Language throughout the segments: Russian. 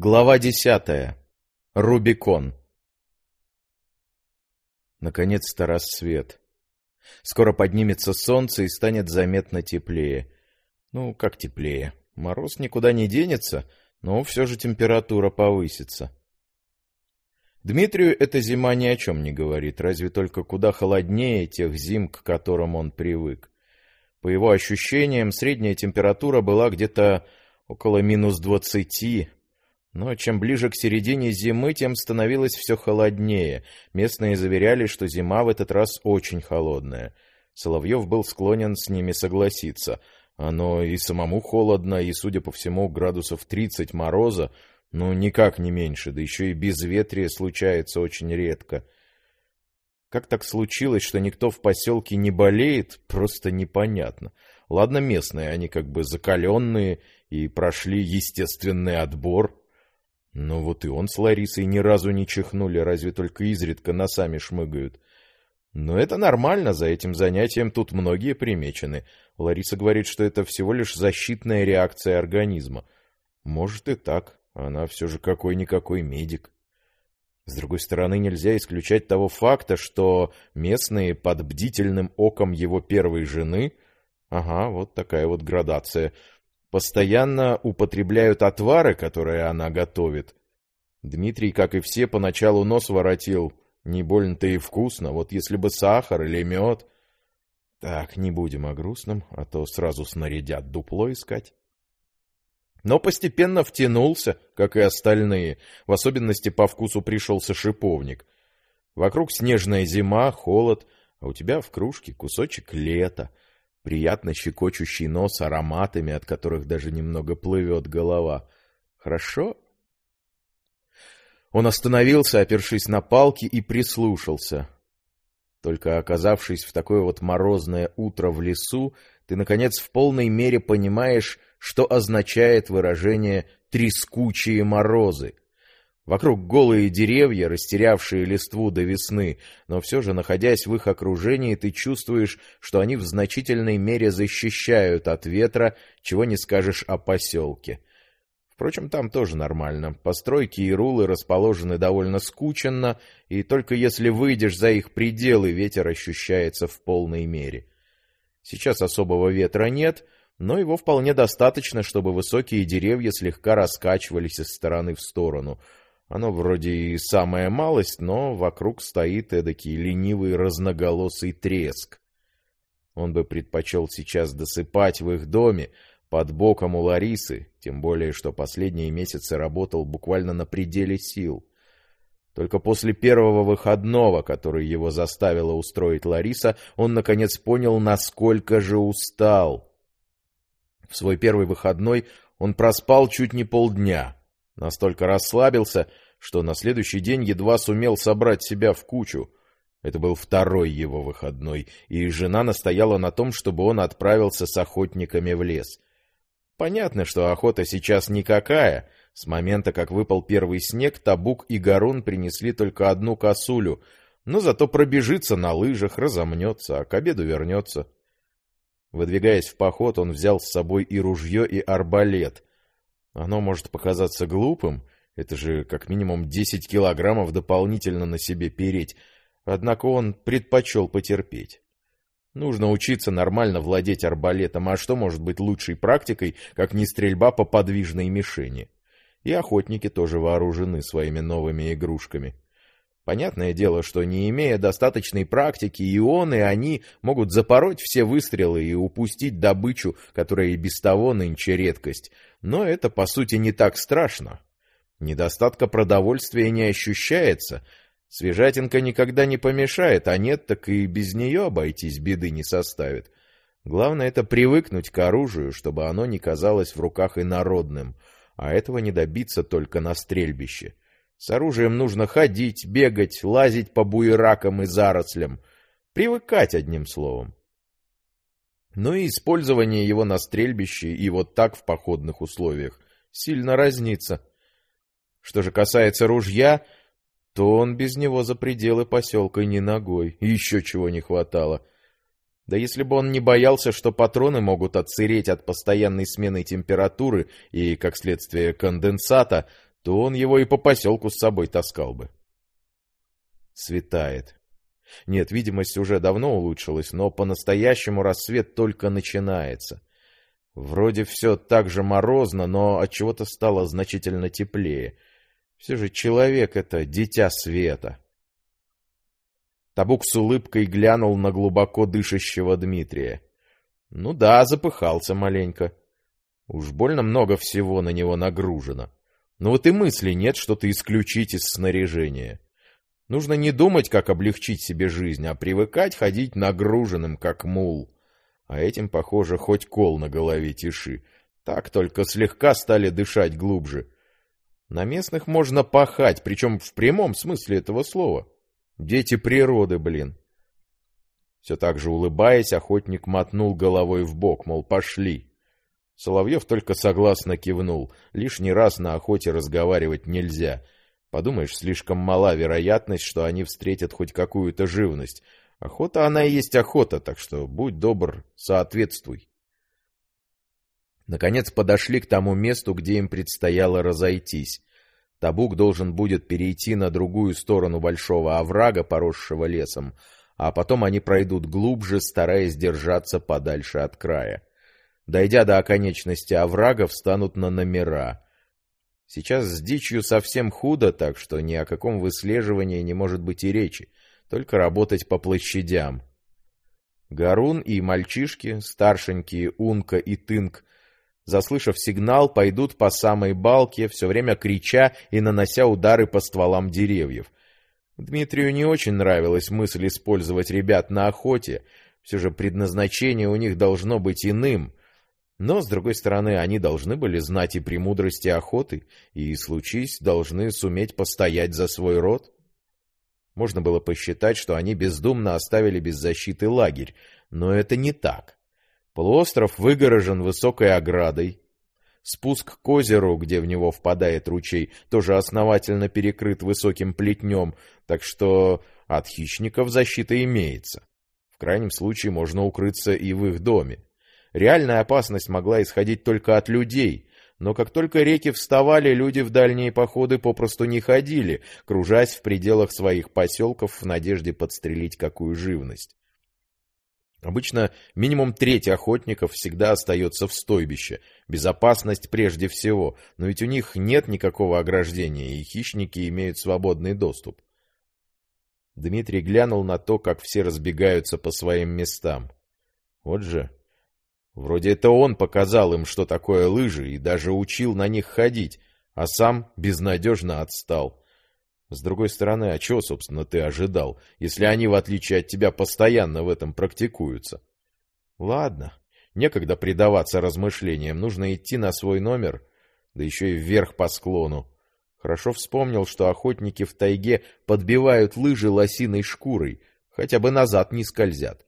Глава десятая. Рубикон. Наконец-то рассвет. Скоро поднимется солнце и станет заметно теплее. Ну, как теплее? Мороз никуда не денется, но все же температура повысится. Дмитрию эта зима ни о чем не говорит, разве только куда холоднее тех зим, к которым он привык. По его ощущениям, средняя температура была где-то около минус двадцати, но чем ближе к середине зимы, тем становилось все холоднее. Местные заверяли, что зима в этот раз очень холодная. Соловьев был склонен с ними согласиться. Оно и самому холодно, и, судя по всему, градусов 30 мороза, ну, никак не меньше, да еще и безветрие случается очень редко. Как так случилось, что никто в поселке не болеет, просто непонятно. Ладно, местные, они как бы закаленные и прошли естественный отбор, но вот и он с Ларисой ни разу не чихнули, разве только изредка носами шмыгают. Но это нормально, за этим занятием тут многие примечены. Лариса говорит, что это всего лишь защитная реакция организма. Может и так, она все же какой-никакой медик. С другой стороны, нельзя исключать того факта, что местные под бдительным оком его первой жены... Ага, вот такая вот градация — постоянно употребляют отвары, которые она готовит. Дмитрий, как и все, поначалу нос воротил. Не больно-то и вкусно, вот если бы сахар или мед. Так, не будем о грустном, а то сразу снарядят дупло искать. Но постепенно втянулся, как и остальные, в особенности по вкусу пришелся шиповник. Вокруг снежная зима, холод, а у тебя в кружке кусочек лета — приятно щекочущий нос ароматами, от которых даже немного плывет голова. Хорошо? Он остановился, опершись на палки, и прислушался. Только оказавшись в такое вот морозное утро в лесу, ты, наконец, в полной мере понимаешь, что означает выражение «трескучие морозы». Вокруг голые деревья, растерявшие листву до весны, но все же, находясь в их окружении, ты чувствуешь, что они в значительной мере защищают от ветра, чего не скажешь о поселке. Впрочем, там тоже нормально. Постройки и рулы расположены довольно скученно, и только если выйдешь за их пределы, ветер ощущается в полной мере. Сейчас особого ветра нет, но его вполне достаточно, чтобы высокие деревья слегка раскачивались из стороны в сторону — оно вроде и самая малость, но вокруг стоит эдакий ленивый разноголосый треск. Он бы предпочел сейчас досыпать в их доме, под боком у Ларисы, тем более, что последние месяцы работал буквально на пределе сил. Только после первого выходного, который его заставила устроить Лариса, он наконец понял, насколько же устал. В свой первый выходной он проспал чуть не полдня — Настолько расслабился, что на следующий день едва сумел собрать себя в кучу. Это был второй его выходной, и жена настояла на том, чтобы он отправился с охотниками в лес. Понятно, что охота сейчас никакая. С момента, как выпал первый снег, Табук и Гарун принесли только одну косулю, но зато пробежится на лыжах, разомнется, а к обеду вернется. Выдвигаясь в поход, он взял с собой и ружье, и арбалет, оно может показаться глупым, это же как минимум 10 килограммов дополнительно на себе переть, однако он предпочел потерпеть. Нужно учиться нормально владеть арбалетом, а что может быть лучшей практикой, как не стрельба по подвижной мишени? И охотники тоже вооружены своими новыми игрушками. Понятное дело, что не имея достаточной практики, ионы, они могут запороть все выстрелы и упустить добычу, которая и без того нынче редкость. Но это, по сути, не так страшно. Недостатка продовольствия не ощущается. Свежатинка никогда не помешает, а нет, так и без нее обойтись беды не составит. Главное это привыкнуть к оружию, чтобы оно не казалось в руках инородным, а этого не добиться только на стрельбище. С оружием нужно ходить, бегать, лазить по буеракам и зарослям. Привыкать, одним словом. Но и использование его на стрельбище и вот так в походных условиях сильно разнится. Что же касается ружья, то он без него за пределы поселка ни ногой. Еще чего не хватало. Да если бы он не боялся, что патроны могут отсыреть от постоянной смены температуры и, как следствие, конденсата, то он его и по поселку с собой таскал бы. Светает. Нет, видимость уже давно улучшилась, но по-настоящему рассвет только начинается. Вроде все так же морозно, но от чего то стало значительно теплее. Все же человек — это дитя света. Табук с улыбкой глянул на глубоко дышащего Дмитрия. Ну да, запыхался маленько. Уж больно много всего на него нагружено. Но вот и мысли нет что-то исключить из снаряжения. Нужно не думать, как облегчить себе жизнь, а привыкать ходить нагруженным, как мул. А этим, похоже, хоть кол на голове тиши. Так только слегка стали дышать глубже. На местных можно пахать, причем в прямом смысле этого слова. Дети природы, блин. Все так же улыбаясь, охотник мотнул головой в бок, мол, пошли. Соловьев только согласно кивнул. Лишний раз на охоте разговаривать нельзя — Подумаешь, слишком мала вероятность, что они встретят хоть какую-то живность. Охота она и есть охота, так что будь добр, соответствуй. Наконец подошли к тому месту, где им предстояло разойтись. Табук должен будет перейти на другую сторону большого оврага, поросшего лесом, а потом они пройдут глубже, стараясь держаться подальше от края. Дойдя до оконечности оврага, встанут на номера — Сейчас с дичью совсем худо, так что ни о каком выслеживании не может быть и речи, только работать по площадям. Гарун и мальчишки, старшенькие Унка и Тынк, заслышав сигнал, пойдут по самой балке, все время крича и нанося удары по стволам деревьев. Дмитрию не очень нравилась мысль использовать ребят на охоте, все же предназначение у них должно быть иным, но, с другой стороны, они должны были знать и премудрости охоты, и, случись, должны суметь постоять за свой род. Можно было посчитать, что они бездумно оставили без защиты лагерь, но это не так. Полуостров выгорожен высокой оградой. Спуск к озеру, где в него впадает ручей, тоже основательно перекрыт высоким плетнем, так что от хищников защита имеется. В крайнем случае можно укрыться и в их доме. Реальная опасность могла исходить только от людей, но как только реки вставали, люди в дальние походы попросту не ходили, кружась в пределах своих поселков в надежде подстрелить какую живность. Обычно минимум треть охотников всегда остается в стойбище. Безопасность прежде всего, но ведь у них нет никакого ограждения, и хищники имеют свободный доступ. Дмитрий глянул на то, как все разбегаются по своим местам. Вот же, Вроде это он показал им, что такое лыжи, и даже учил на них ходить, а сам безнадежно отстал. С другой стороны, а чего, собственно, ты ожидал, если они, в отличие от тебя, постоянно в этом практикуются? Ладно, некогда предаваться размышлениям, нужно идти на свой номер, да еще и вверх по склону. Хорошо вспомнил, что охотники в тайге подбивают лыжи лосиной шкурой, хотя бы назад не скользят.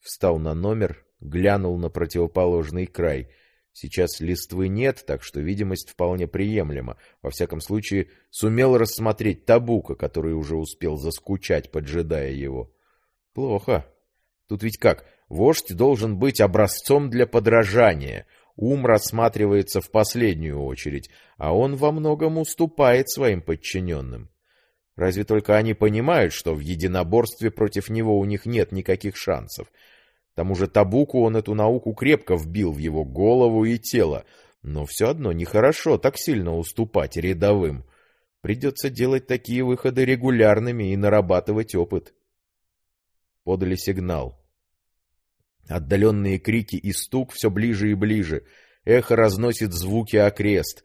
Встал на номер, глянул на противоположный край. Сейчас листвы нет, так что видимость вполне приемлема. Во всяком случае, сумел рассмотреть табука, который уже успел заскучать, поджидая его. Плохо. Тут ведь как, вождь должен быть образцом для подражания. Ум рассматривается в последнюю очередь, а он во многом уступает своим подчиненным. Разве только они понимают, что в единоборстве против него у них нет никаких шансов — тому же Табуку он эту науку крепко вбил в его голову и тело, но все одно нехорошо так сильно уступать рядовым. Придется делать такие выходы регулярными и нарабатывать опыт. Подали сигнал. Отдаленные крики и стук все ближе и ближе. Эхо разносит звуки окрест.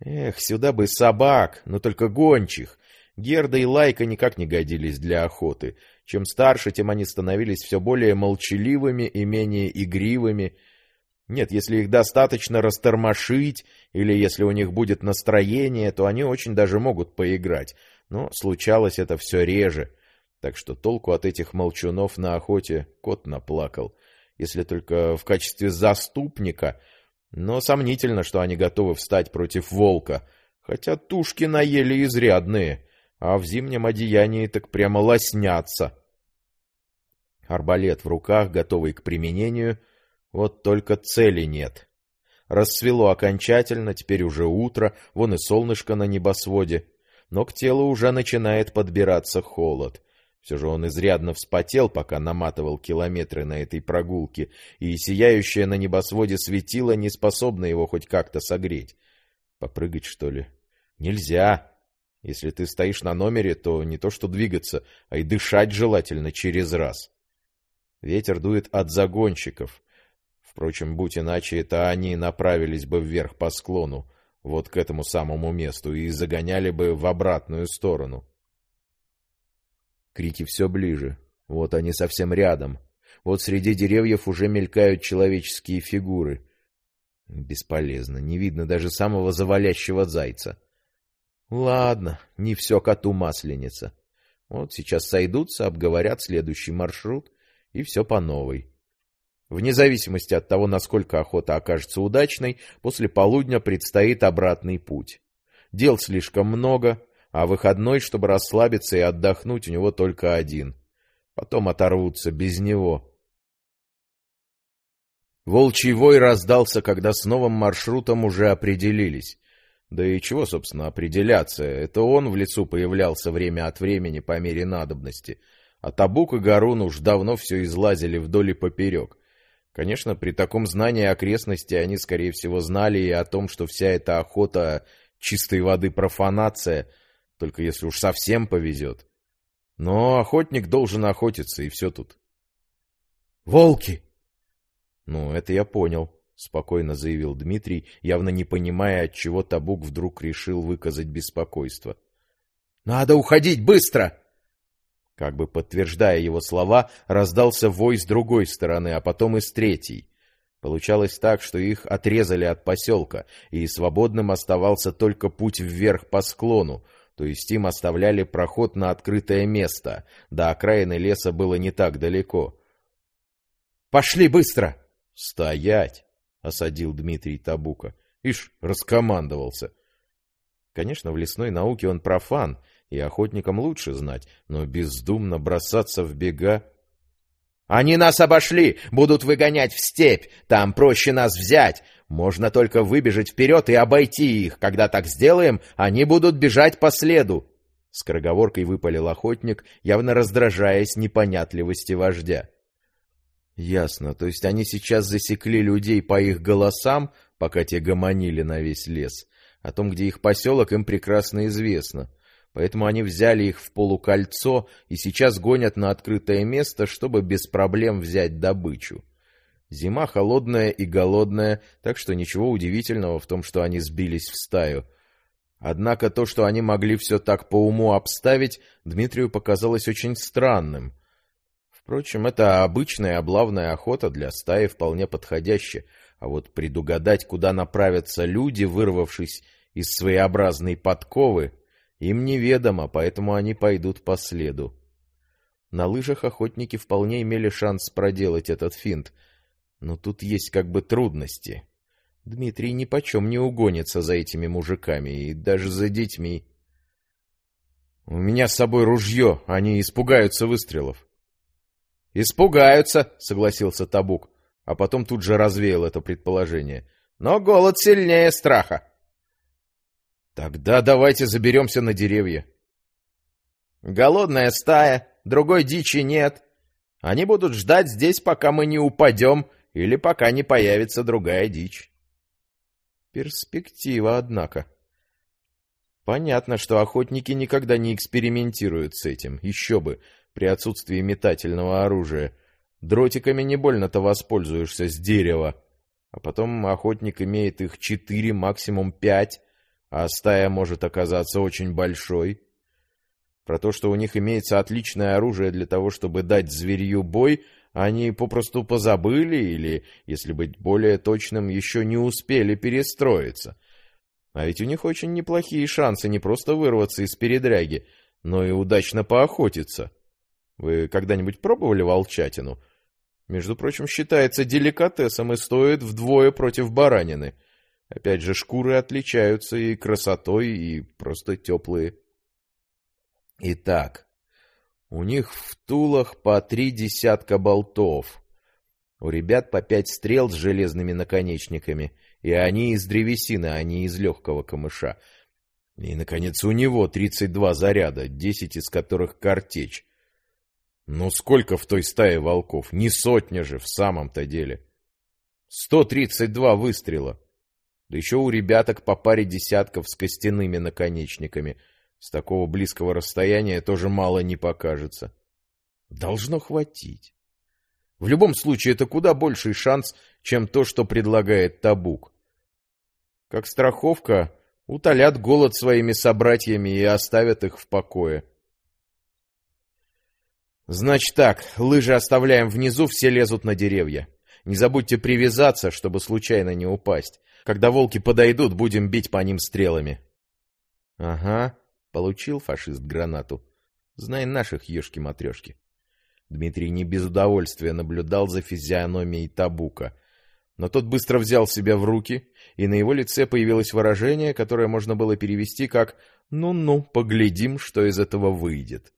Эх, сюда бы собак, но только гончих. Герда и Лайка никак не годились для охоты. Чем старше, тем они становились все более молчаливыми и менее игривыми. Нет, если их достаточно растормошить, или если у них будет настроение, то они очень даже могут поиграть. Но случалось это все реже. Так что толку от этих молчунов на охоте кот наплакал. Если только в качестве заступника. Но сомнительно, что они готовы встать против волка. Хотя тушки наели изрядные а в зимнем одеянии так прямо лоснятся. Арбалет в руках, готовый к применению, вот только цели нет. Рассвело окончательно, теперь уже утро, вон и солнышко на небосводе. Но к телу уже начинает подбираться холод. Все же он изрядно вспотел, пока наматывал километры на этой прогулке, и сияющее на небосводе светило не способно его хоть как-то согреть. Попрыгать, что ли? Нельзя. Если ты стоишь на номере, то не то что двигаться, а и дышать желательно через раз. Ветер дует от загонщиков. Впрочем, будь иначе, это они направились бы вверх по склону, вот к этому самому месту, и загоняли бы в обратную сторону. Крики все ближе. Вот они совсем рядом. Вот среди деревьев уже мелькают человеческие фигуры. Бесполезно, не видно даже самого завалящего зайца. Ладно, не все коту масленица. Вот сейчас сойдутся, обговорят следующий маршрут, и все по новой. Вне зависимости от того, насколько охота окажется удачной, после полудня предстоит обратный путь. Дел слишком много, а выходной, чтобы расслабиться и отдохнуть, у него только один. Потом оторвутся без него. Волчий вой раздался, когда с новым маршрутом уже определились. Да и чего, собственно, определяться? Это он в лесу появлялся время от времени по мере надобности. А Табук и Гарун уж давно все излазили вдоль и поперек. Конечно, при таком знании окрестности они, скорее всего, знали и о том, что вся эта охота чистой воды профанация, только если уж совсем повезет. Но охотник должен охотиться, и все тут. «Волки!» «Ну, это я понял», — спокойно заявил Дмитрий, явно не понимая, от чего Табук вдруг решил выказать беспокойство. «Надо уходить быстро!» Как бы подтверждая его слова, раздался вой с другой стороны, а потом и с третьей. Получалось так, что их отрезали от поселка, и свободным оставался только путь вверх по склону, то есть им оставляли проход на открытое место, до окраины леса было не так далеко. «Пошли быстро!» «Стоять!» — осадил Дмитрий Табука. Ишь, раскомандовался. Конечно, в лесной науке он профан, и охотникам лучше знать, но бездумно бросаться в бега... «Они нас обошли! Будут выгонять в степь! Там проще нас взять! Можно только выбежать вперед и обойти их. Когда так сделаем, они будут бежать по следу!» Скороговоркой выпалил охотник, явно раздражаясь непонятливости вождя. «Ясно. То есть они сейчас засекли людей по их голосам, пока те гомонили на весь лес. О том, где их поселок, им прекрасно известно. Поэтому они взяли их в полукольцо и сейчас гонят на открытое место, чтобы без проблем взять добычу. Зима холодная и голодная, так что ничего удивительного в том, что они сбились в стаю. Однако то, что они могли все так по уму обставить, Дмитрию показалось очень странным. Впрочем, это обычная облавная охота для стаи вполне подходящая, а вот предугадать, куда направятся люди, вырвавшись из своеобразной подковы, им неведомо, поэтому они пойдут по следу. На лыжах охотники вполне имели шанс проделать этот финт — но тут есть как бы трудности. Дмитрий ни почем не угонится за этими мужиками и даже за детьми. У меня с собой ружье, они испугаются выстрелов. Испугаются, согласился Табук, а потом тут же развеял это предположение. Но голод сильнее страха. Тогда давайте заберемся на деревья. Голодная стая, другой дичи нет. Они будут ждать здесь, пока мы не упадем или пока не появится другая дичь. Перспектива, однако. Понятно, что охотники никогда не экспериментируют с этим. Еще бы, при отсутствии метательного оружия. Дротиками не больно-то воспользуешься с дерева. А потом охотник имеет их четыре, максимум пять, а стая может оказаться очень большой. Про то, что у них имеется отличное оружие для того, чтобы дать зверью бой — они попросту позабыли или, если быть более точным, еще не успели перестроиться. А ведь у них очень неплохие шансы не просто вырваться из передряги, но и удачно поохотиться. Вы когда-нибудь пробовали волчатину? Между прочим, считается деликатесом и стоит вдвое против баранины. Опять же, шкуры отличаются и красотой, и просто теплые. Итак, у них в тулах по три десятка болтов. У ребят по пять стрел с железными наконечниками и они из древесины, а не из легкого камыша. И, наконец, у него 32 заряда, 10 из которых картечь. Ну сколько в той стае волков? Не сотня же в самом-то деле. 132 выстрела. Да еще у ребяток по паре десятков с костяными наконечниками. С такого близкого расстояния тоже мало не покажется. Должно хватить. В любом случае, это куда больший шанс, чем то, что предлагает Табук. Как страховка, утолят голод своими собратьями и оставят их в покое. Значит так, лыжи оставляем внизу, все лезут на деревья. Не забудьте привязаться, чтобы случайно не упасть. Когда волки подойдут, будем бить по ним стрелами. Ага, получил фашист гранату. Знай наших ешки-матрешки. Дмитрий не без удовольствия наблюдал за физиономией Табука. Но тот быстро взял себя в руки, и на его лице появилось выражение, которое можно было перевести как «ну-ну, поглядим, что из этого выйдет».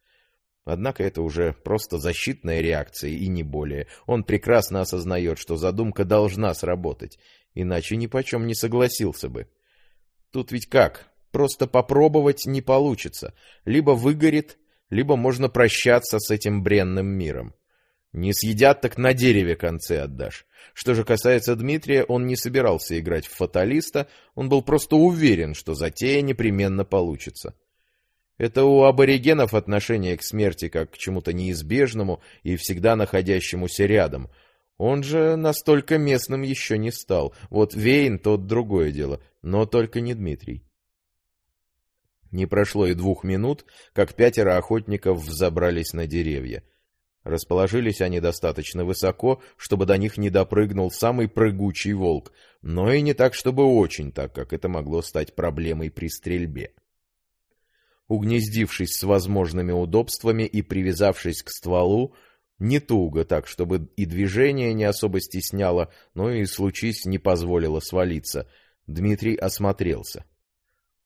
Однако это уже просто защитная реакция и не более. Он прекрасно осознает, что задумка должна сработать, иначе ни почем не согласился бы. Тут ведь как? Просто попробовать не получится. Либо выгорит, либо можно прощаться с этим бренным миром. Не съедят, так на дереве концы отдашь. Что же касается Дмитрия, он не собирался играть в фаталиста, он был просто уверен, что затея непременно получится. Это у аборигенов отношение к смерти как к чему-то неизбежному и всегда находящемуся рядом. Он же настолько местным еще не стал. Вот Вейн — тот другое дело, но только не Дмитрий. Не прошло и двух минут, как пятеро охотников взобрались на деревья. Расположились они достаточно высоко, чтобы до них не допрыгнул самый прыгучий волк, но и не так, чтобы очень, так как это могло стать проблемой при стрельбе. Угнездившись с возможными удобствами и привязавшись к стволу, не туго так, чтобы и движение не особо стесняло, но и, случись, не позволило свалиться, Дмитрий осмотрелся.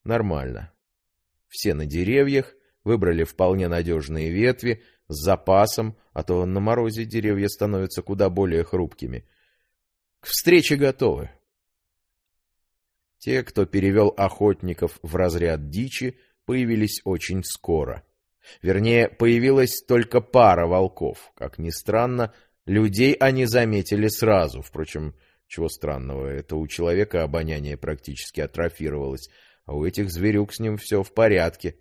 Нормально. Все на деревьях, выбрали вполне надежные ветви, с запасом, а то на морозе деревья становятся куда более хрупкими. К встрече готовы. Те, кто перевел охотников в разряд дичи, появились очень скоро. Вернее, появилась только пара волков. Как ни странно, людей они заметили сразу. Впрочем, чего странного, это у человека обоняние практически атрофировалось, а у этих зверюк с ним все в порядке.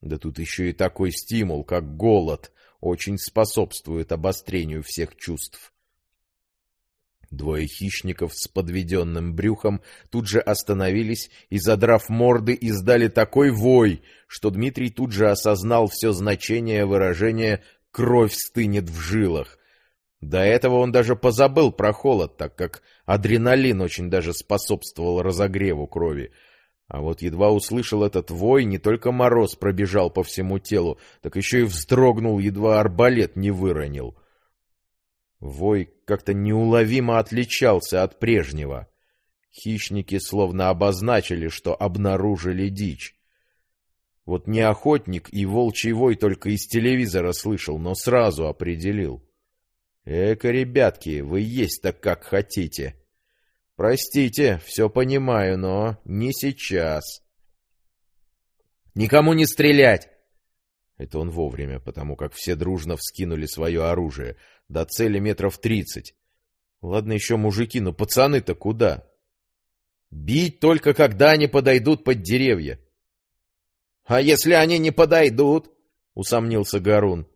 Да тут еще и такой стимул, как голод, очень способствует обострению всех чувств. Двое хищников с подведенным брюхом тут же остановились и, задрав морды, издали такой вой, что Дмитрий тут же осознал все значение выражения «кровь стынет в жилах». До этого он даже позабыл про холод, так как адреналин очень даже способствовал разогреву крови. А вот едва услышал этот вой, не только мороз пробежал по всему телу, так еще и вздрогнул, едва арбалет не выронил. Вой как-то неуловимо отличался от прежнего. Хищники словно обозначили, что обнаружили дичь. Вот не охотник и волчий вой только из телевизора слышал, но сразу определил. Эка, ребятки, вы есть-то как хотите. Простите, все понимаю, но не сейчас. Никому не стрелять! Это он вовремя, потому как все дружно вскинули свое оружие. До цели метров тридцать. Ладно еще мужики, но пацаны-то куда? Бить только когда они подойдут под деревья. — А если они не подойдут? — усомнился Гарун.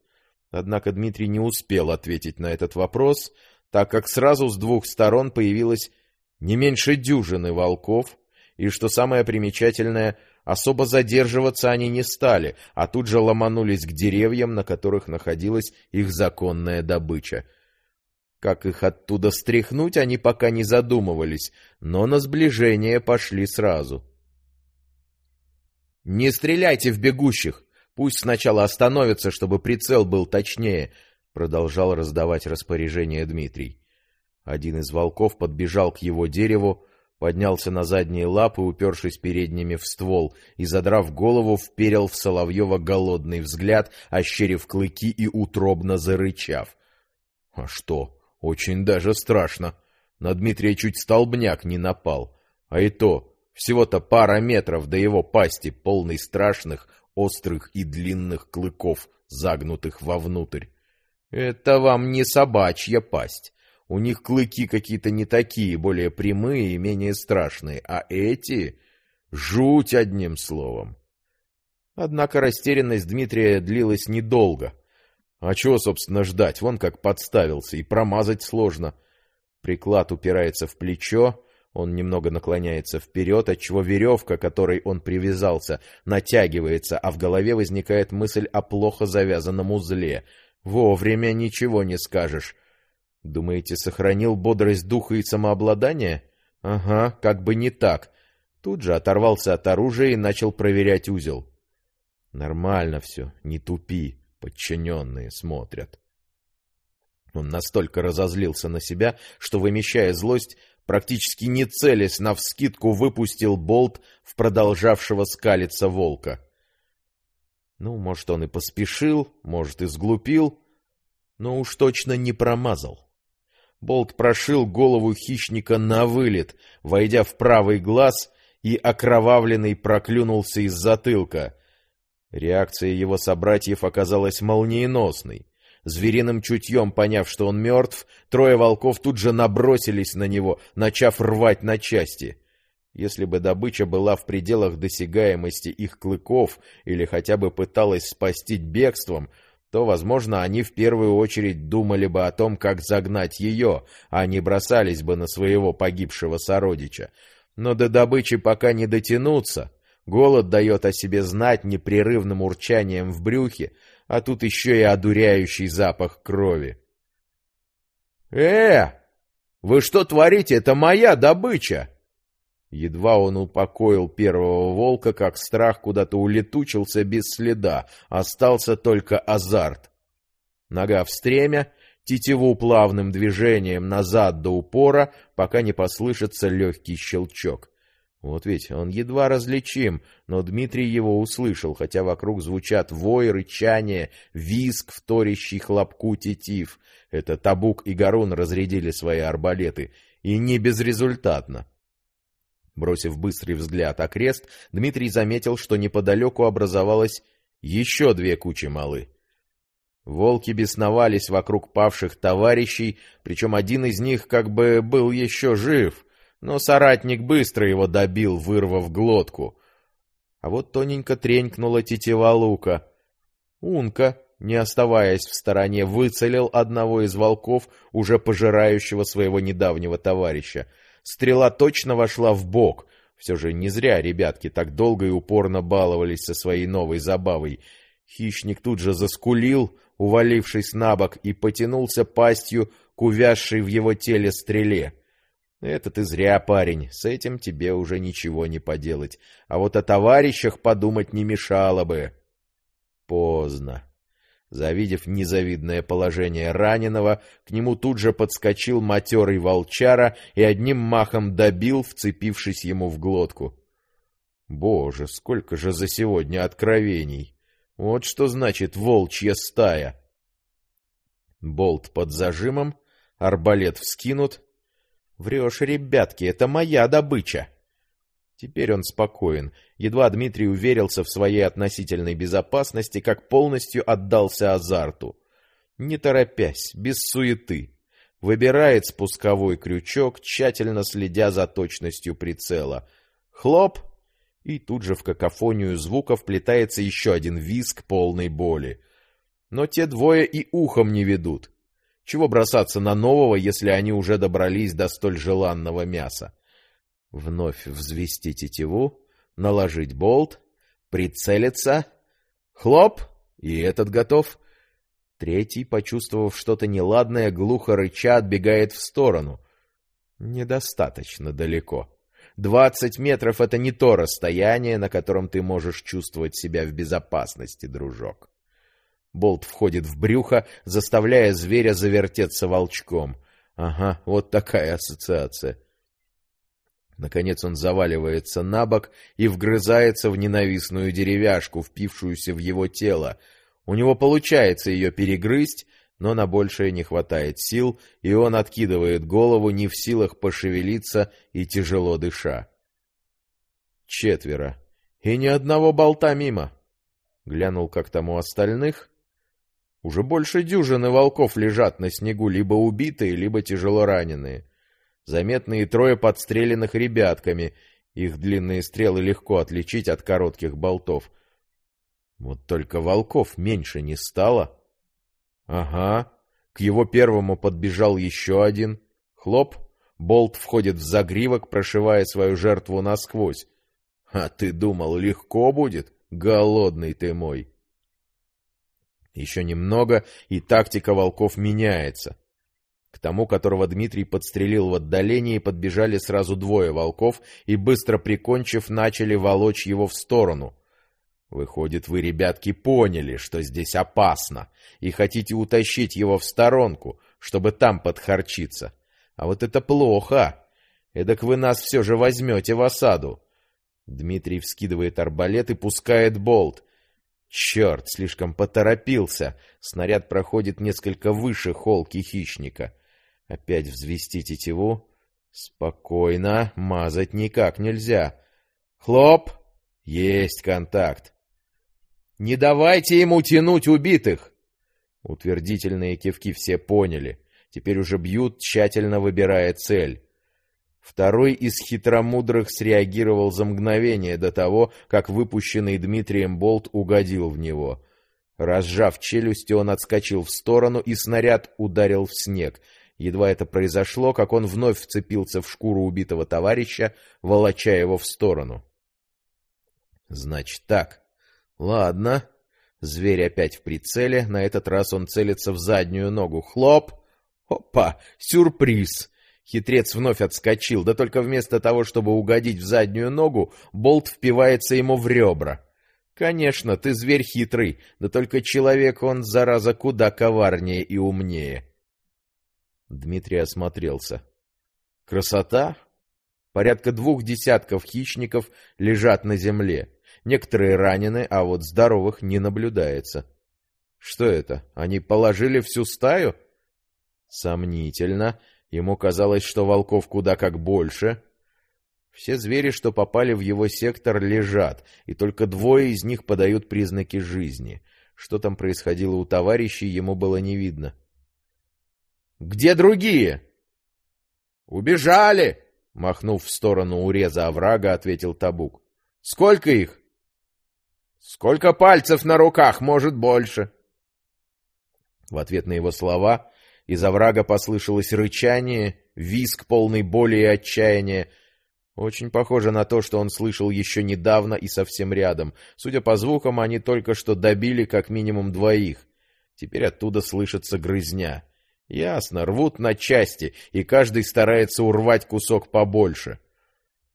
Однако Дмитрий не успел ответить на этот вопрос, так как сразу с двух сторон появилась не меньше дюжины волков, и, что самое примечательное, особо задерживаться они не стали, а тут же ломанулись к деревьям, на которых находилась их законная добыча. Как их оттуда стряхнуть, они пока не задумывались, но на сближение пошли сразу. «Не стреляйте в бегущих! Пусть сначала остановятся, чтобы прицел был точнее», — продолжал раздавать распоряжение Дмитрий. Один из волков подбежал к его дереву, поднялся на задние лапы, упершись передними в ствол, и, задрав голову, вперил в Соловьева голодный взгляд, ощерив клыки и утробно зарычав. — А что? Очень даже страшно. На Дмитрия чуть столбняк не напал. А и то, всего-то пара метров до его пасти, полной страшных, острых и длинных клыков, загнутых вовнутрь. Это вам не собачья пасть. У них клыки какие-то не такие, более прямые и менее страшные, а эти — жуть одним словом. Однако растерянность Дмитрия длилась недолго. А чего, собственно, ждать? Вон как подставился, и промазать сложно. Приклад упирается в плечо, он немного наклоняется вперед, отчего веревка, которой он привязался, натягивается, а в голове возникает мысль о плохо завязанном узле. Вовремя ничего не скажешь. Думаете, сохранил бодрость духа и самообладание? Ага, как бы не так. Тут же оторвался от оружия и начал проверять узел. Нормально все, не тупи, подчиненные смотрят. Он настолько разозлился на себя, что, вымещая злость, практически не целясь, навскидку выпустил болт в продолжавшего скалиться волка. Ну, может, он и поспешил, может, и сглупил, но уж точно не промазал. Болт прошил голову хищника на вылет, войдя в правый глаз, и окровавленный проклюнулся из затылка. Реакция его собратьев оказалась молниеносной. Звериным чутьем поняв, что он мертв, трое волков тут же набросились на него, начав рвать на части. Если бы добыча была в пределах досягаемости их клыков или хотя бы пыталась спасти бегством, то, возможно, они в первую очередь думали бы о том, как загнать ее, а не бросались бы на своего погибшего сородича. Но до добычи пока не дотянуться. Голод дает о себе знать непрерывным урчанием в брюхе, а тут еще и одуряющий запах крови. «Э! Вы что творите? Это моя добыча!» Едва он упокоил первого волка, как страх куда-то улетучился без следа, остался только азарт. Нога в стремя, тетиву плавным движением назад до упора, пока не послышится легкий щелчок. Вот ведь он едва различим, но Дмитрий его услышал, хотя вокруг звучат вой, рычание, визг, вторящий хлопку тетив. Это Табук и Гарун разрядили свои арбалеты, и не безрезультатно. Бросив быстрый взгляд окрест, Дмитрий заметил, что неподалеку образовалось еще две кучи малы. Волки бесновались вокруг павших товарищей, причем один из них как бы был еще жив, но соратник быстро его добил, вырвав глотку. А вот тоненько тренькнула тетива лука. Унка, не оставаясь в стороне, выцелил одного из волков, уже пожирающего своего недавнего товарища — Стрела точно вошла в бок. Все же не зря ребятки так долго и упорно баловались со своей новой забавой. Хищник тут же заскулил, увалившись на бок, и потянулся пастью к увязшей в его теле стреле. Это ты зря, парень, с этим тебе уже ничего не поделать. А вот о товарищах подумать не мешало бы. Поздно. Завидев незавидное положение раненого, к нему тут же подскочил матерый волчара и одним махом добил, вцепившись ему в глотку. Боже, сколько же за сегодня откровений! Вот что значит волчья стая! Болт под зажимом, арбалет вскинут. Врешь, ребятки, это моя добыча! Теперь он спокоен. Едва Дмитрий уверился в своей относительной безопасности, как полностью отдался азарту. Не торопясь, без суеты. Выбирает спусковой крючок, тщательно следя за точностью прицела. Хлоп! И тут же в какофонию звуков вплетается еще один визг полной боли. Но те двое и ухом не ведут. Чего бросаться на нового, если они уже добрались до столь желанного мяса? Вновь взвести тетиву, наложить болт, прицелиться. Хлоп! И этот готов. Третий, почувствовав что-то неладное, глухо рыча отбегает в сторону. Недостаточно далеко. Двадцать метров — это не то расстояние, на котором ты можешь чувствовать себя в безопасности, дружок. Болт входит в брюхо, заставляя зверя завертеться волчком. Ага, вот такая ассоциация. Наконец он заваливается на бок и вгрызается в ненавистную деревяшку, впившуюся в его тело. У него получается ее перегрызть, но на большее не хватает сил, и он откидывает голову, не в силах пошевелиться и тяжело дыша. Четверо. И ни одного болта мимо. Глянул, как там у остальных. Уже больше дюжины волков лежат на снегу, либо убитые, либо тяжело раненые. Заметные трое подстреленных ребятками. Их длинные стрелы легко отличить от коротких болтов. Вот только волков меньше не стало. Ага. К его первому подбежал еще один. Хлоп. Болт входит в загривок, прошивая свою жертву насквозь. А ты думал, легко будет? Голодный ты мой. Еще немного, и тактика волков меняется. К тому, которого Дмитрий подстрелил в отдалении, подбежали сразу двое волков и, быстро прикончив, начали волочь его в сторону. Выходит, вы, ребятки, поняли, что здесь опасно, и хотите утащить его в сторонку, чтобы там подхарчиться. А вот это плохо. Эдак вы нас все же возьмете в осаду. Дмитрий вскидывает арбалет и пускает болт. Черт, слишком поторопился. Снаряд проходит несколько выше холки хищника. Опять взвести тетиву. Спокойно, мазать никак нельзя. Хлоп! Есть контакт. Не давайте ему тянуть убитых! Утвердительные кивки все поняли. Теперь уже бьют, тщательно выбирая цель. Второй из хитромудрых среагировал за мгновение до того, как выпущенный Дмитрием болт угодил в него. Разжав челюсти, он отскочил в сторону, и снаряд ударил в снег. Едва это произошло, как он вновь вцепился в шкуру убитого товарища, волоча его в сторону. «Значит так. Ладно». Зверь опять в прицеле, на этот раз он целится в заднюю ногу. Хлоп! Опа! Сюрприз! Хитрец вновь отскочил, да только вместо того, чтобы угодить в заднюю ногу, болт впивается ему в ребра. Конечно, ты зверь хитрый, да только человек он, зараза, куда коварнее и умнее. Дмитрий осмотрелся. Красота? Порядка двух десятков хищников лежат на земле. Некоторые ранены, а вот здоровых не наблюдается. Что это? Они положили всю стаю? Сомнительно. Ему казалось, что волков куда как больше. Все звери, что попали в его сектор, лежат, и только двое из них подают признаки жизни. Что там происходило у товарищей, ему было не видно. «Где другие?» «Убежали!» — махнув в сторону уреза оврага, ответил Табук. «Сколько их?» «Сколько пальцев на руках, может, больше?» В ответ на его слова из оврага послышалось рычание, визг полный боли и отчаяния. Очень похоже на то, что он слышал еще недавно и совсем рядом. Судя по звукам, они только что добили как минимум двоих. Теперь оттуда слышится грызня. Ясно, рвут на части, и каждый старается урвать кусок побольше.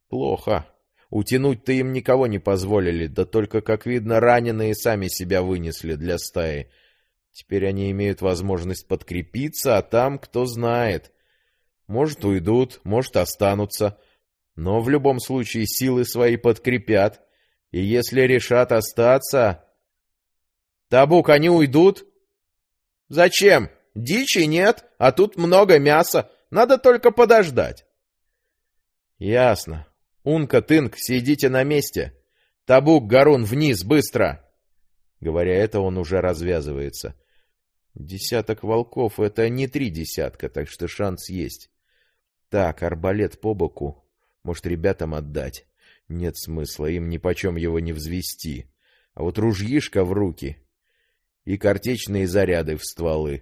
Плохо. Утянуть-то им никого не позволили, да только, как видно, раненые сами себя вынесли для стаи. Теперь они имеют возможность подкрепиться, а там кто знает. Может, уйдут, может, останутся. Но в любом случае силы свои подкрепят. И если решат остаться... Табук, они уйдут? Зачем? Дичи нет, а тут много мяса. Надо только подождать. Ясно. Унка-тынк, сидите на месте. Табук, Гарун, вниз, быстро. Говоря это, он уже развязывается. Десяток волков — это не три десятка, так что шанс есть. Так, арбалет по боку. Может, ребятам отдать? Нет смысла, им нипочем его не взвести. А вот ружьишка в руки и картечные заряды в стволы.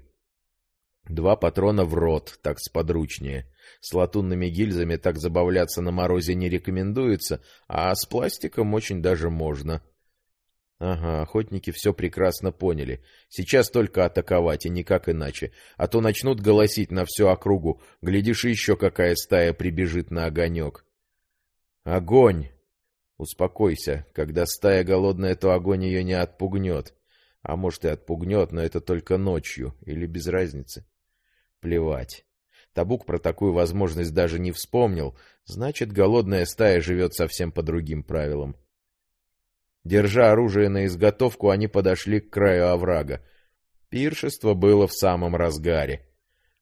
Два патрона в рот, так сподручнее. С латунными гильзами так забавляться на морозе не рекомендуется, а с пластиком очень даже можно. — Ага, охотники все прекрасно поняли. Сейчас только атаковать, и никак иначе. А то начнут голосить на всю округу. Глядишь, еще какая стая прибежит на огонек. Огонь! Успокойся. Когда стая голодная, то огонь ее не отпугнет. А может и отпугнет, но это только ночью. Или без разницы. Плевать. Табук про такую возможность даже не вспомнил. Значит, голодная стая живет совсем по другим правилам. Держа оружие на изготовку, они подошли к краю оврага. Пиршество было в самом разгаре.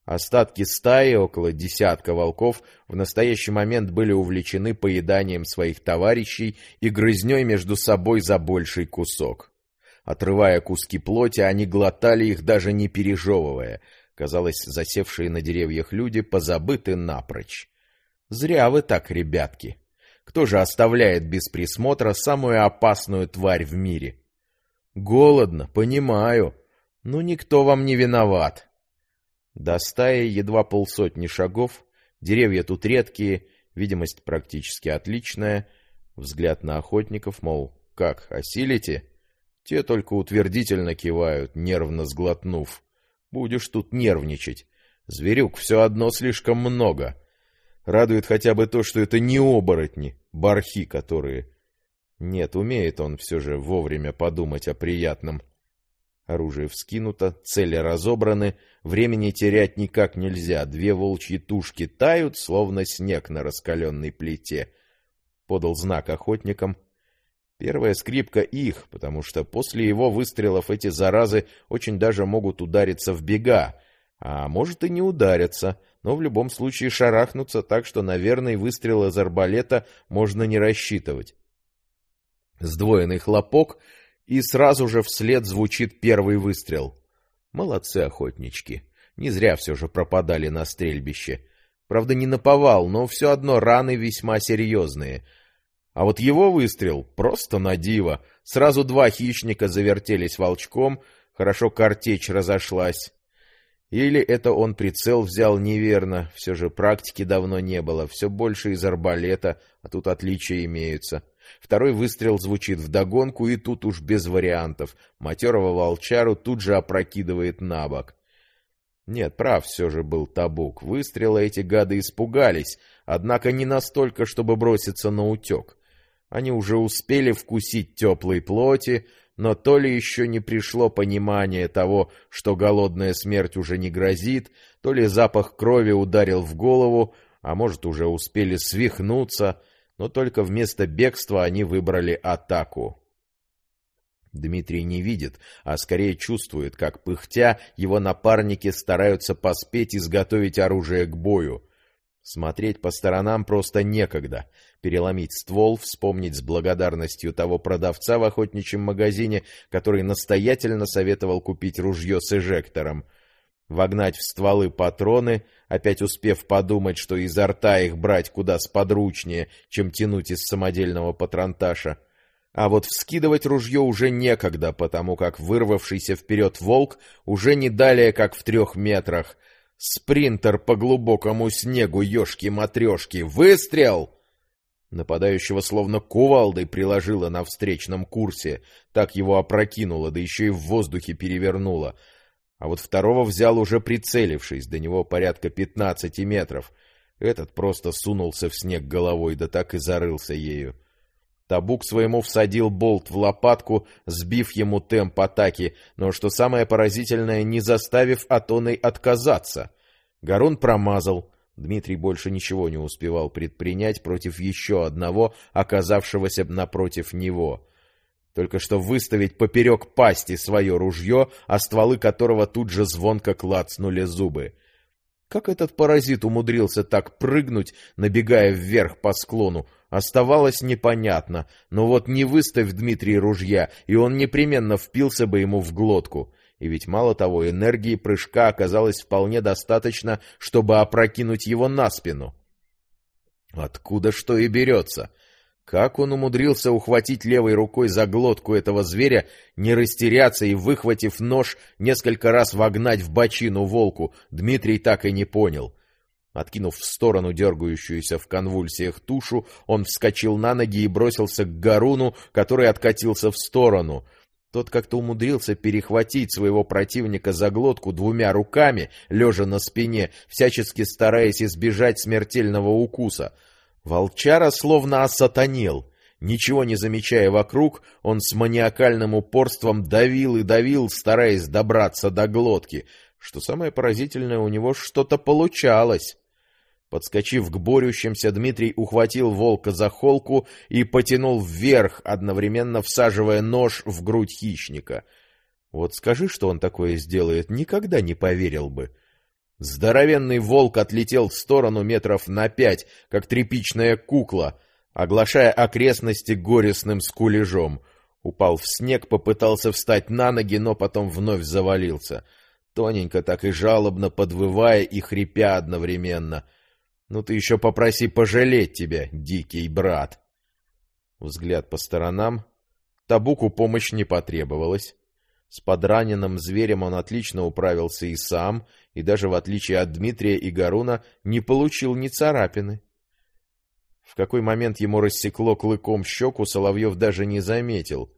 Остатки стаи, около десятка волков, в настоящий момент были увлечены поеданием своих товарищей и грызней между собой за больший кусок. Отрывая куски плоти, они глотали их, даже не пережевывая. Казалось, засевшие на деревьях люди позабыты напрочь. Зря вы так, ребятки. Кто же оставляет без присмотра самую опасную тварь в мире? Голодно, понимаю. Но никто вам не виноват. До стаи едва полсотни шагов, деревья тут редкие, видимость практически отличная. Взгляд на охотников, мол, как, осилите? Те только утвердительно кивают, нервно сглотнув. Будешь тут нервничать. Зверюк все одно слишком много. Радует хотя бы то, что это не оборотни, бархи которые. Нет, умеет он все же вовремя подумать о приятном. Оружие вскинуто, цели разобраны, времени терять никак нельзя. Две волчьи тушки тают, словно снег на раскаленной плите. Подал знак охотникам. Первая скрипка их, потому что после его выстрелов эти заразы очень даже могут удариться в бега, а может и не ударятся, но в любом случае шарахнутся так, что на верный выстрел из арбалета можно не рассчитывать. Сдвоенный хлопок — и сразу же вслед звучит первый выстрел. Молодцы охотнички. Не зря все же пропадали на стрельбище. Правда, не наповал, но все одно раны весьма серьезные. А вот его выстрел просто на диво. Сразу два хищника завертелись волчком, хорошо картечь разошлась. Или это он прицел взял неверно, все же практики давно не было, все больше из арбалета, а тут отличия имеются. Второй выстрел звучит вдогонку, и тут уж без вариантов. Матерого волчару тут же опрокидывает на бок. Нет, прав все же был Табук. Выстрелы эти гады испугались, однако не настолько, чтобы броситься на утек. Они уже успели вкусить теплой плоти, но то ли еще не пришло понимание того, что голодная смерть уже не грозит, то ли запах крови ударил в голову, а может уже успели свихнуться — но только вместо бегства они выбрали атаку. Дмитрий не видит, а скорее чувствует, как, пыхтя, его напарники стараются поспеть изготовить оружие к бою. Смотреть по сторонам просто некогда. Переломить ствол, вспомнить с благодарностью того продавца в охотничьем магазине, который настоятельно советовал купить ружье с эжектором — вогнать в стволы патроны, опять успев подумать, что изо рта их брать куда сподручнее, чем тянуть из самодельного патронташа. А вот вскидывать ружье уже некогда, потому как вырвавшийся вперед волк уже не далее, как в трех метрах. Спринтер по глубокому снегу, ешки-матрешки. Выстрел! Нападающего словно кувалдой приложило на встречном курсе. Так его опрокинуло, да еще и в воздухе перевернуло — а вот второго взял уже прицелившись, до него порядка пятнадцати метров. Этот просто сунулся в снег головой, да так и зарылся ею. Табук своему всадил болт в лопатку, сбив ему темп атаки, но, что самое поразительное, не заставив Атоной отказаться. Гарун промазал. Дмитрий больше ничего не успевал предпринять против еще одного, оказавшегося напротив него. Только что выставить поперек пасти свое ружье, а стволы которого тут же звонко клацнули зубы. Как этот паразит умудрился так прыгнуть, набегая вверх по склону, оставалось непонятно, но вот не выставь Дмитрий ружья, и он непременно впился бы ему в глотку. И ведь мало того, энергии прыжка оказалось вполне достаточно, чтобы опрокинуть его на спину. Откуда что и берется? Как он умудрился ухватить левой рукой за глотку этого зверя, не растеряться и, выхватив нож, несколько раз вогнать в бочину волку, Дмитрий так и не понял. Откинув в сторону дергающуюся в конвульсиях тушу, он вскочил на ноги и бросился к Гаруну, который откатился в сторону. Тот как-то умудрился перехватить своего противника за глотку двумя руками, лежа на спине, всячески стараясь избежать смертельного укуса — Волчара словно осатанел. Ничего не замечая вокруг, он с маниакальным упорством давил и давил, стараясь добраться до глотки. Что самое поразительное, у него что-то получалось. Подскочив к борющимся, Дмитрий ухватил волка за холку и потянул вверх, одновременно всаживая нож в грудь хищника. Вот скажи, что он такое сделает, никогда не поверил бы. Здоровенный волк отлетел в сторону метров на пять, как тряпичная кукла, оглашая окрестности горестным скулежом. Упал в снег, попытался встать на ноги, но потом вновь завалился. Тоненько так и жалобно подвывая и хрипя одновременно. «Ну ты еще попроси пожалеть тебя, дикий брат!» Взгляд по сторонам. Табуку помощь не потребовалась. С подраненным зверем он отлично управился и сам, и даже в отличие от Дмитрия и Гаруна не получил ни царапины. В какой момент ему рассекло клыком щеку, Соловьев даже не заметил.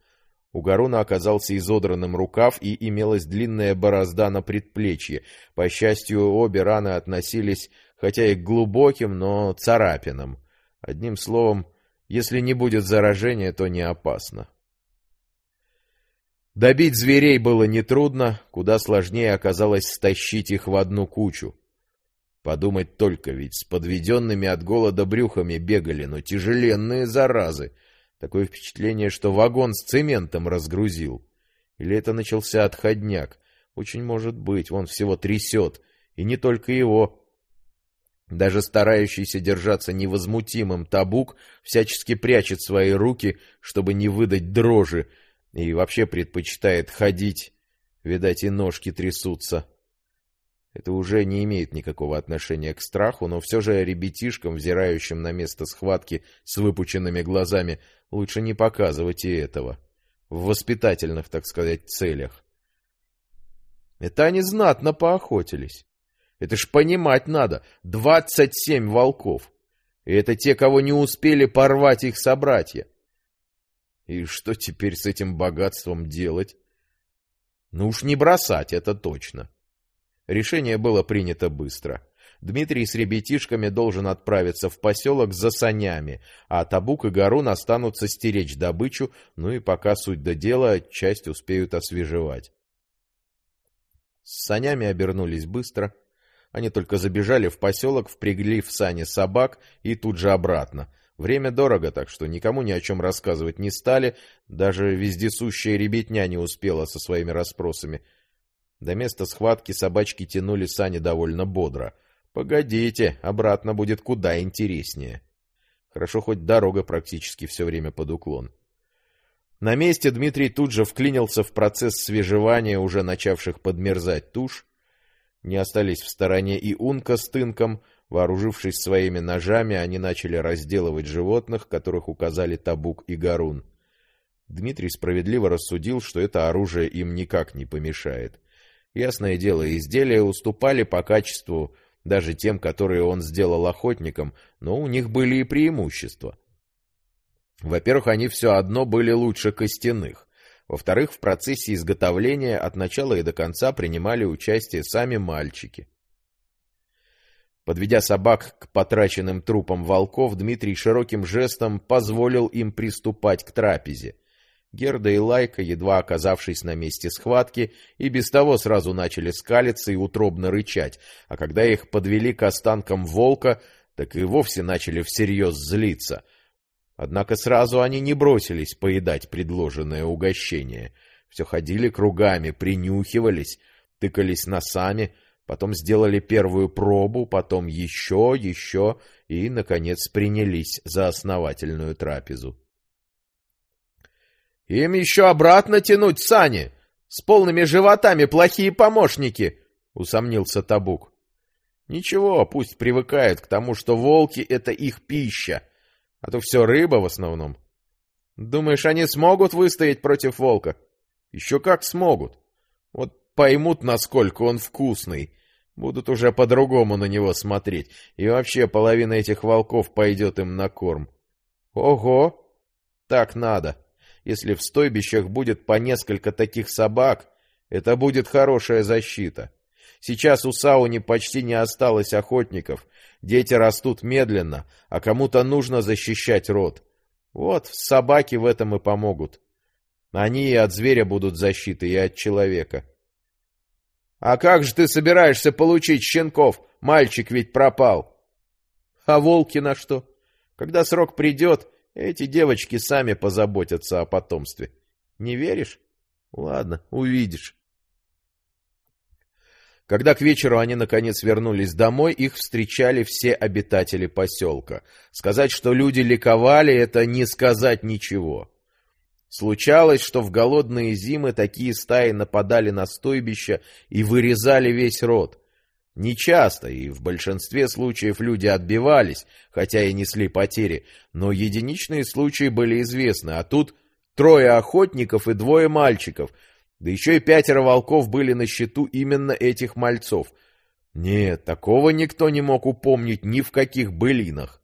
У Гаруна оказался изодранным рукав и имелась длинная борозда на предплечье. По счастью, обе раны относились, хотя и глубоким, но царапинам. Одним словом, если не будет заражения, то не опасно. Добить зверей было нетрудно, куда сложнее оказалось стащить их в одну кучу. Подумать только, ведь с подведенными от голода брюхами бегали, но тяжеленные заразы. Такое впечатление, что вагон с цементом разгрузил. Или это начался отходняк. Очень может быть, он всего трясет. И не только его. Даже старающийся держаться невозмутимым табук всячески прячет свои руки, чтобы не выдать дрожи, и вообще предпочитает ходить, видать, и ножки трясутся. Это уже не имеет никакого отношения к страху, но все же ребятишкам, взирающим на место схватки с выпученными глазами, лучше не показывать и этого. В воспитательных, так сказать, целях. Это они знатно поохотились. Это ж понимать надо. Двадцать семь волков. И это те, кого не успели порвать их собратья. И что теперь с этим богатством делать? Ну уж не бросать, это точно. Решение было принято быстро. Дмитрий с ребятишками должен отправиться в поселок за санями, а Табук и Гарун останутся стеречь добычу, ну и пока суть до дела, часть успеют освежевать. С санями обернулись быстро. Они только забежали в поселок, впрягли в сани собак и тут же обратно — Время дорого, так что никому ни о чем рассказывать не стали, даже вездесущая ребятня не успела со своими расспросами. До места схватки собачки тянули сани довольно бодро. «Погодите, обратно будет куда интереснее». Хорошо, хоть дорога практически все время под уклон. На месте Дмитрий тут же вклинился в процесс свежевания уже начавших подмерзать туш. Не остались в стороне и Унка с Тынком — Вооружившись своими ножами, они начали разделывать животных, которых указали Табук и Гарун. Дмитрий справедливо рассудил, что это оружие им никак не помешает. Ясное дело, изделия уступали по качеству даже тем, которые он сделал охотникам, но у них были и преимущества. Во-первых, они все одно были лучше костяных. Во-вторых, в процессе изготовления от начала и до конца принимали участие сами мальчики. Подведя собак к потраченным трупам волков, Дмитрий широким жестом позволил им приступать к трапезе. Герда и Лайка, едва оказавшись на месте схватки, и без того сразу начали скалиться и утробно рычать, а когда их подвели к останкам волка, так и вовсе начали всерьез злиться. Однако сразу они не бросились поедать предложенное угощение. Все ходили кругами, принюхивались, тыкались носами — потом сделали первую пробу, потом еще, еще и, наконец, принялись за основательную трапезу. «Им еще обратно тянуть сани! С полными животами плохие помощники!» — усомнился Табук. «Ничего, пусть привыкают к тому, что волки — это их пища, а то все рыба в основном. Думаешь, они смогут выстоять против волка? Еще как смогут. Вот поймут, насколько он вкусный, будут уже по-другому на него смотреть, и вообще половина этих волков пойдет им на корм. Ого! Так надо. Если в стойбищах будет по несколько таких собак, это будет хорошая защита. Сейчас у Сауни почти не осталось охотников, дети растут медленно, а кому-то нужно защищать род. Вот, собаки в этом и помогут. Они и от зверя будут защитой, и от человека. А как же ты собираешься получить щенков? Мальчик ведь пропал. А волки на что? Когда срок придет, эти девочки сами позаботятся о потомстве. Не веришь? Ладно, увидишь. Когда к вечеру они наконец вернулись домой, их встречали все обитатели поселка. Сказать, что люди ликовали, это не сказать ничего. Случалось, что в голодные зимы такие стаи нападали на стойбище и вырезали весь род. Нечасто и в большинстве случаев люди отбивались, хотя и несли потери, но единичные случаи были известны, а тут трое охотников и двое мальчиков, да еще и пятеро волков были на счету именно этих мальцов. Нет, такого никто не мог упомнить ни в каких былинах.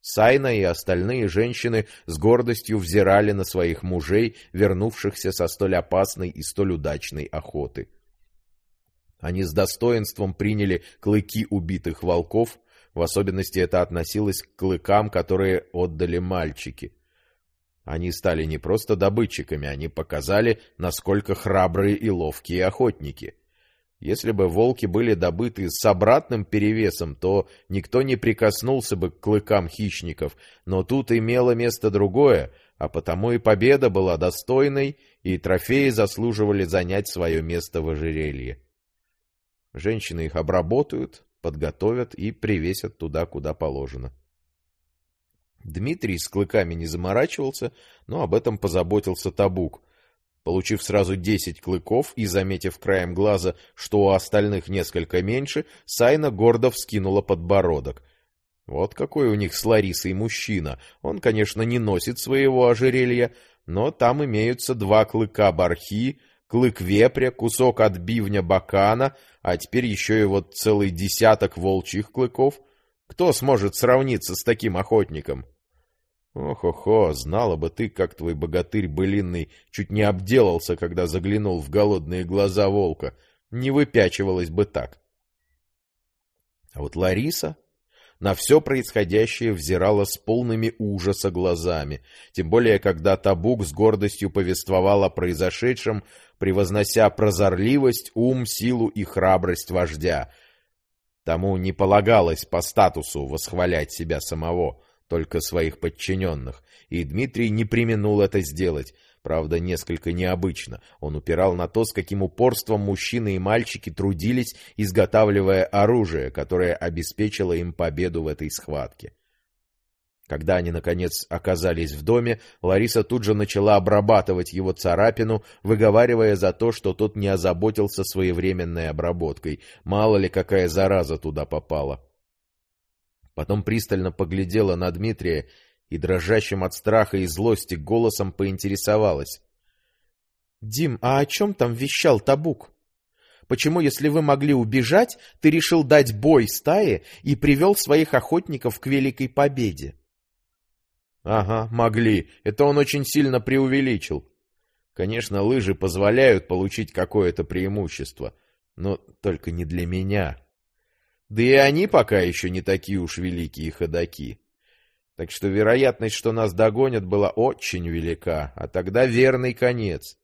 Сайна и остальные женщины с гордостью взирали на своих мужей, вернувшихся со столь опасной и столь удачной охоты. Они с достоинством приняли клыки убитых волков, в особенности это относилось к клыкам, которые отдали мальчики. Они стали не просто добытчиками, они показали, насколько храбрые и ловкие охотники. Если бы волки были добыты с обратным перевесом, то никто не прикоснулся бы к клыкам хищников, но тут имело место другое, а потому и победа была достойной, и трофеи заслуживали занять свое место в ожерелье. Женщины их обработают, подготовят и привесят туда, куда положено. Дмитрий с клыками не заморачивался, но об этом позаботился Табук, Получив сразу десять клыков и заметив краем глаза, что у остальных несколько меньше, Сайна гордо вскинула подбородок. Вот какой у них с Ларисой мужчина. Он, конечно, не носит своего ожерелья, но там имеются два клыка бархи, клык вепря, кусок от бивня бакана, а теперь еще и вот целый десяток волчьих клыков. Кто сможет сравниться с таким охотником? — Ох-охо, знала бы ты, как твой богатырь былинный чуть не обделался, когда заглянул в голодные глаза волка. Не выпячивалась бы так. А вот Лариса на все происходящее взирала с полными ужаса глазами, тем более, когда Табук с гордостью повествовал о произошедшем, превознося прозорливость, ум, силу и храбрость вождя. Тому не полагалось по статусу восхвалять себя самого — только своих подчиненных, и Дмитрий не применул это сделать, правда, несколько необычно. Он упирал на то, с каким упорством мужчины и мальчики трудились, изготавливая оружие, которое обеспечило им победу в этой схватке. Когда они, наконец, оказались в доме, Лариса тут же начала обрабатывать его царапину, выговаривая за то, что тот не озаботился своевременной обработкой. Мало ли, какая зараза туда попала. Потом пристально поглядела на Дмитрия и дрожащим от страха и злости голосом поинтересовалась. — Дим, а о чем там вещал Табук? Почему, если вы могли убежать, ты решил дать бой стае и привел своих охотников к великой победе? — Ага, могли. Это он очень сильно преувеличил. Конечно, лыжи позволяют получить какое-то преимущество, но только не для меня. Да и они пока еще не такие уж великие ходаки. Так что вероятность, что нас догонят, была очень велика, а тогда верный конец.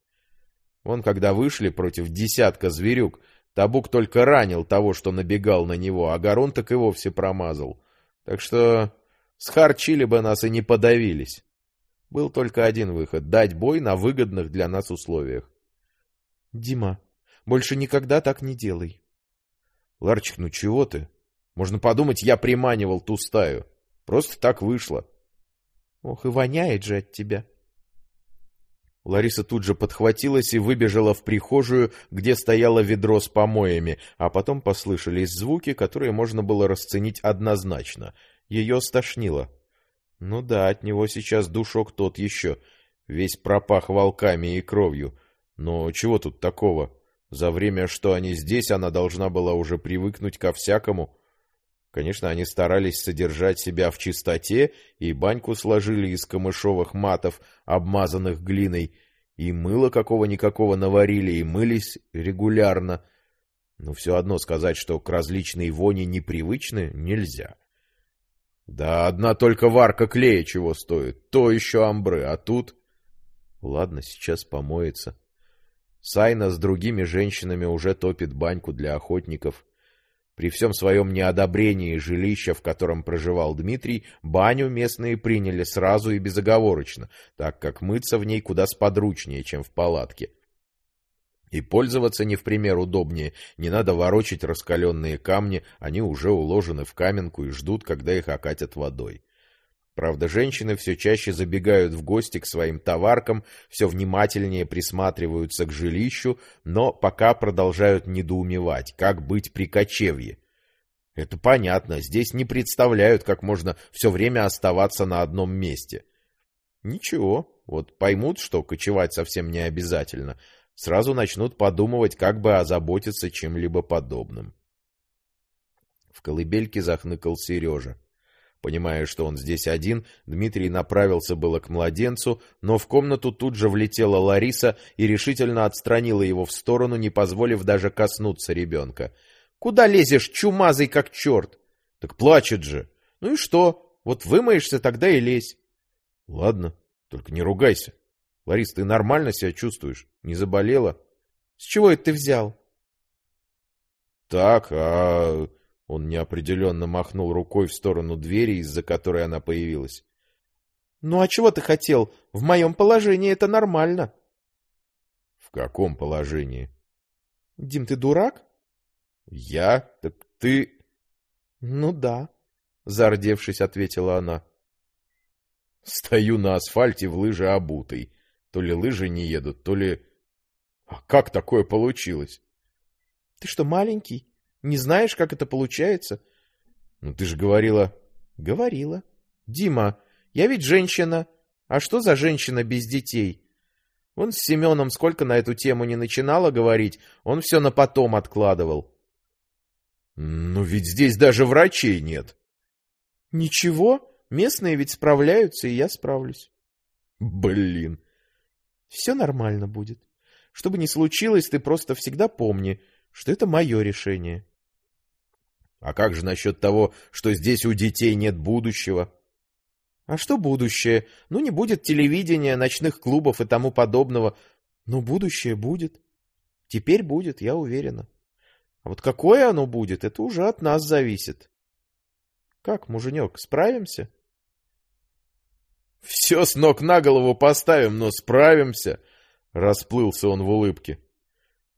Он, когда вышли против десятка зверюк, Табук только ранил того, что набегал на него, а Гарун так и вовсе промазал. Так что схарчили бы нас и не подавились. Был только один выход — дать бой на выгодных для нас условиях. — Дима, больше никогда так не делай. Ларчик, ну чего ты? Можно подумать, я приманивал ту стаю. Просто так вышло. Ох, и воняет же от тебя. Лариса тут же подхватилась и выбежала в прихожую, где стояло ведро с помоями, а потом послышались звуки, которые можно было расценить однозначно. Ее стошнило. Ну да, от него сейчас душок тот еще, весь пропах волками и кровью. Но чего тут такого? За время, что они здесь, она должна была уже привыкнуть ко всякому. Конечно, они старались содержать себя в чистоте, и баньку сложили из камышовых матов, обмазанных глиной, и мыло какого-никакого наварили, и мылись регулярно. Но все одно сказать, что к различной вони непривычны, нельзя. Да одна только варка клея чего стоит, то еще амбры, а тут... Ладно, сейчас помоется. Сайна с другими женщинами уже топит баньку для охотников. При всем своем неодобрении жилища, в котором проживал Дмитрий, баню местные приняли сразу и безоговорочно, так как мыться в ней куда сподручнее, чем в палатке. И пользоваться не в пример удобнее, не надо ворочать раскаленные камни, они уже уложены в каменку и ждут, когда их окатят водой. Правда, женщины все чаще забегают в гости к своим товаркам, все внимательнее присматриваются к жилищу, но пока продолжают недоумевать, как быть при кочевье. Это понятно, здесь не представляют, как можно все время оставаться на одном месте. Ничего, вот поймут, что кочевать совсем не обязательно, сразу начнут подумывать, как бы озаботиться чем-либо подобным. В колыбельке захныкал Сережа. Понимая, что он здесь один, Дмитрий направился было к младенцу, но в комнату тут же влетела Лариса и решительно отстранила его в сторону, не позволив даже коснуться ребенка. — Куда лезешь, чумазый как черт? — Так плачет же. — Ну и что? Вот вымоешься, тогда и лезь. — Ладно, только не ругайся. Ларис, ты нормально себя чувствуешь? Не заболела? — С чего это ты взял? — Так, а... Он неопределенно махнул рукой в сторону двери, из-за которой она появилась. — Ну а чего ты хотел? В моем положении это нормально. — В каком положении? — Дим, ты дурак? — Я? Так ты... — Ну да, — зардевшись, ответила она. — Стою на асфальте в лыже обутой. То ли лыжи не едут, то ли... А как такое получилось? — Ты что, маленький? Не знаешь, как это получается? Ну, ты же говорила... Говорила. Дима, я ведь женщина. А что за женщина без детей? Он с Семеном сколько на эту тему не начинала говорить, он все на потом откладывал. Ну, ведь здесь даже врачей нет. Ничего, местные ведь справляются, и я справлюсь. Блин. Все нормально будет. Что бы ни случилось, ты просто всегда помни, что это мое решение. А как же насчет того, что здесь у детей нет будущего? А что будущее? Ну, не будет телевидения, ночных клубов и тому подобного. Но будущее будет. Теперь будет, я уверена. А вот какое оно будет, это уже от нас зависит. Как, муженек, справимся? Все с ног на голову поставим, но справимся. Расплылся он в улыбке.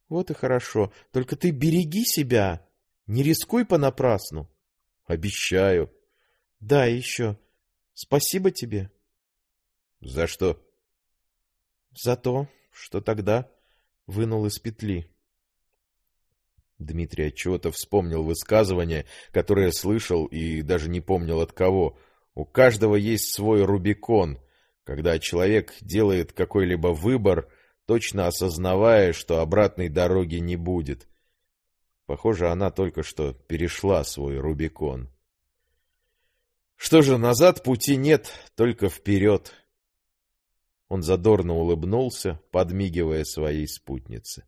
Вот и хорошо. Только ты береги себя. Не рискуй понапрасну. Обещаю. Да, еще. Спасибо тебе. За что? За то, что тогда вынул из петли. Дмитрий отчего-то вспомнил высказывание, которое слышал и даже не помнил от кого. У каждого есть свой Рубикон, когда человек делает какой-либо выбор, точно осознавая, что обратной дороги не будет. Похоже, она только что перешла свой Рубикон. Что же, назад пути нет, только вперед. Он задорно улыбнулся, подмигивая своей спутнице.